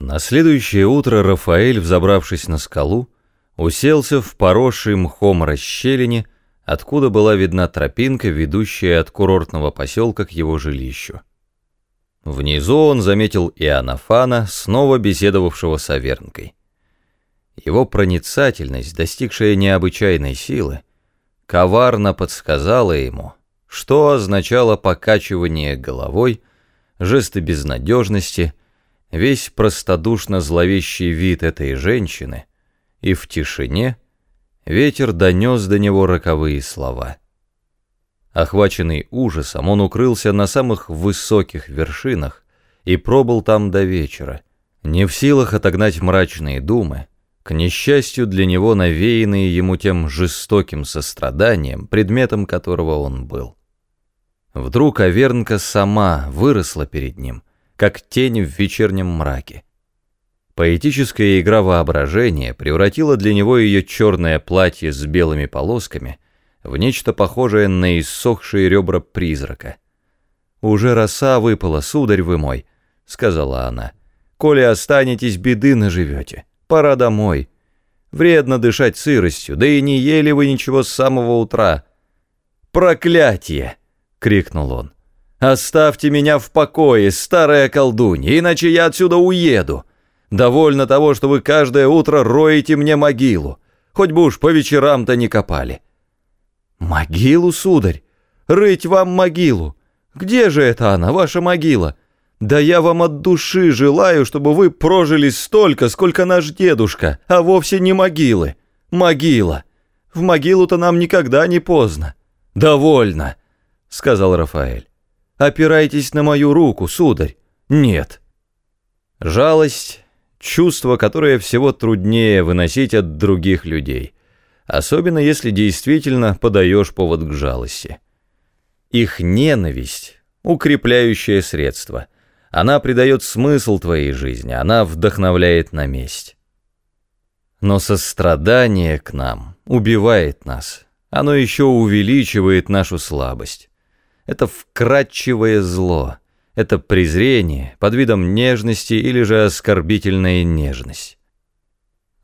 На следующее утро Рафаэль, взобравшись на скалу, уселся в поросшей мхом расщелине, откуда была видна тропинка, ведущая от курортного поселка к его жилищу. Внизу он заметил Иоаннафана, снова беседовавшего с Авернкой. Его проницательность, достигшая необычайной силы, коварно подсказала ему, что означало покачивание головой, жесты безнадежности — весь простодушно зловещий вид этой женщины, и в тишине ветер донес до него роковые слова. Охваченный ужасом, он укрылся на самых высоких вершинах и пробыл там до вечера, не в силах отогнать мрачные думы, к несчастью для него навеянные ему тем жестоким состраданием, предметом которого он был. Вдруг Авернка сама выросла перед ним, как тень в вечернем мраке. Поэтическая игра воображения превратила для него ее черное платье с белыми полосками в нечто похожее на иссохшие ребра призрака. «Уже роса выпала, сударь вы мой», — сказала она. «Коли останетесь, беды наживете. Пора домой. Вредно дышать сыростью, да и не ели вы ничего с самого утра». «Проклятие!» — крикнул он. «Оставьте меня в покое, старая колдунья, иначе я отсюда уеду. Довольно того, что вы каждое утро роете мне могилу, хоть бы уж по вечерам-то не копали». «Могилу, сударь? Рыть вам могилу? Где же это она, ваша могила? Да я вам от души желаю, чтобы вы прожили столько, сколько наш дедушка, а вовсе не могилы. Могила. В могилу-то нам никогда не поздно. Довольно», — сказал Рафаэль. Опирайтесь на мою руку, сударь. Нет. Жалость — чувство, которое всего труднее выносить от других людей, особенно если действительно подаешь повод к жалости. Их ненависть — укрепляющее средство. Она придает смысл твоей жизни, она вдохновляет на месть. Но сострадание к нам убивает нас, оно еще увеличивает нашу слабость. Это вкрадчивое зло, это презрение под видом нежности или же оскорбительная нежность.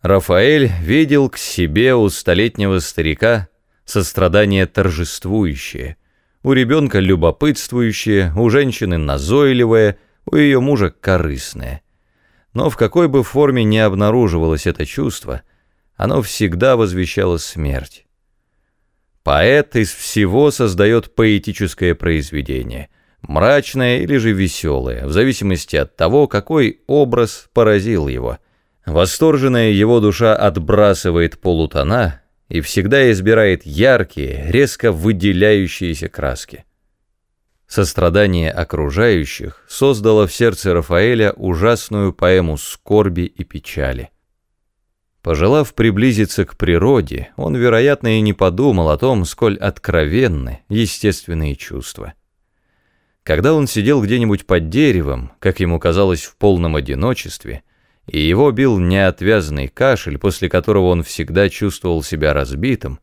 Рафаэль видел к себе у столетнего старика сострадание торжествующее, у ребенка любопытствующее, у женщины назойливое, у ее мужа корыстное. Но в какой бы форме ни обнаруживалось это чувство, оно всегда возвещало смерть. Поэт из всего создает поэтическое произведение, мрачное или же веселое, в зависимости от того, какой образ поразил его. Восторженная его душа отбрасывает полутона и всегда избирает яркие, резко выделяющиеся краски. Сострадание окружающих создало в сердце Рафаэля ужасную поэму скорби и печали. Пожелав приблизиться к природе, он, вероятно, и не подумал о том, сколь откровенны естественные чувства. Когда он сидел где-нибудь под деревом, как ему казалось, в полном одиночестве, и его бил неотвязный кашель, после которого он всегда чувствовал себя разбитым,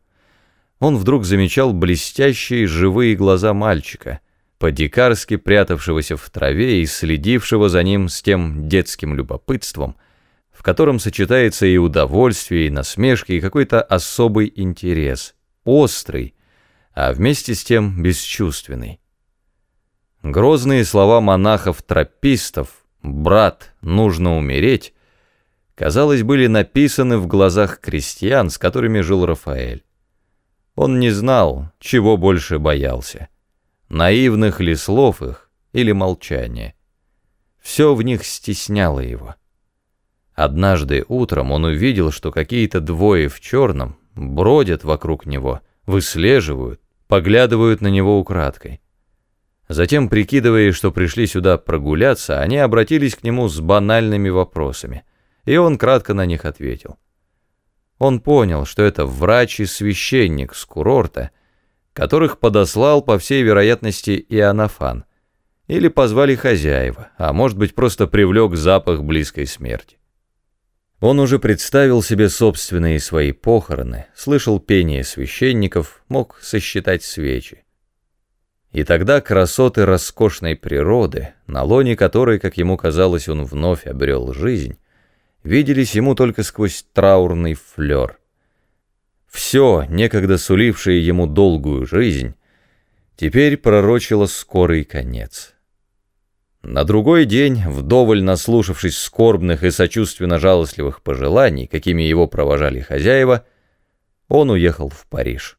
он вдруг замечал блестящие живые глаза мальчика, по-дикарски прятавшегося в траве и следившего за ним с тем детским любопытством — в котором сочетается и удовольствие, и насмешки, и какой-то особый интерес, острый, а вместе с тем бесчувственный. Грозные слова монахов-тропистов «брат, нужно умереть» казалось, были написаны в глазах крестьян, с которыми жил Рафаэль. Он не знал, чего больше боялся, наивных ли слов их или молчания. Все в них стесняло его. Однажды утром он увидел, что какие-то двое в черном бродят вокруг него, выслеживают, поглядывают на него украдкой. Затем, прикидывая, что пришли сюда прогуляться, они обратились к нему с банальными вопросами, и он кратко на них ответил. Он понял, что это врач и священник с курорта, которых подослал, по всей вероятности, Иоаннафан, или позвали хозяева, а может быть, просто привлек запах близкой смерти. Он уже представил себе собственные свои похороны, слышал пение священников, мог сосчитать свечи. И тогда красоты роскошной природы, на лоне которой, как ему казалось, он вновь обрел жизнь, виделись ему только сквозь траурный флер. Все, некогда сулившее ему долгую жизнь, теперь пророчило скорый конец. На другой день, вдоволь наслушавшись скорбных и сочувственно-жалостливых пожеланий, какими его провожали хозяева, он уехал в Париж.